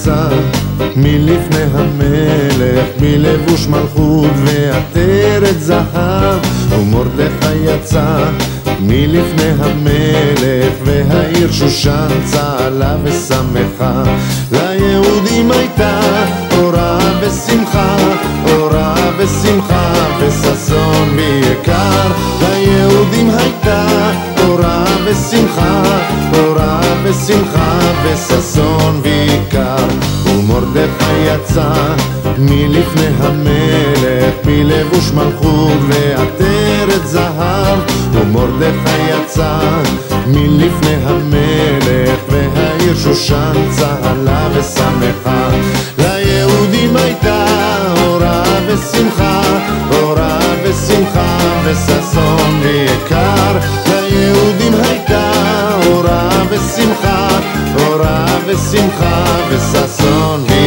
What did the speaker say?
יצא מלפני המלך, מלבוש מלכות ועטרת זהב, ומרדכי יצא מלפני המלך, והעיר שושן צהלה ושמחה. ליהודים הייתה אורה ושמחה, אורה ושמחה וששון ויקר. ליהודים הייתה אורה ושמחה, אורה ושמחה וששון ויקר. ומרדכי יצא מלפני המלך, מלבוש מלכות ועטרת זהב. ומרדכי יצא מלפני המלך, והעיר שושן צהלה ושמחה. ליהודים הייתה אורה ושמחה, אורה ושמחה וששון ויקר. ושמחה וששון. היא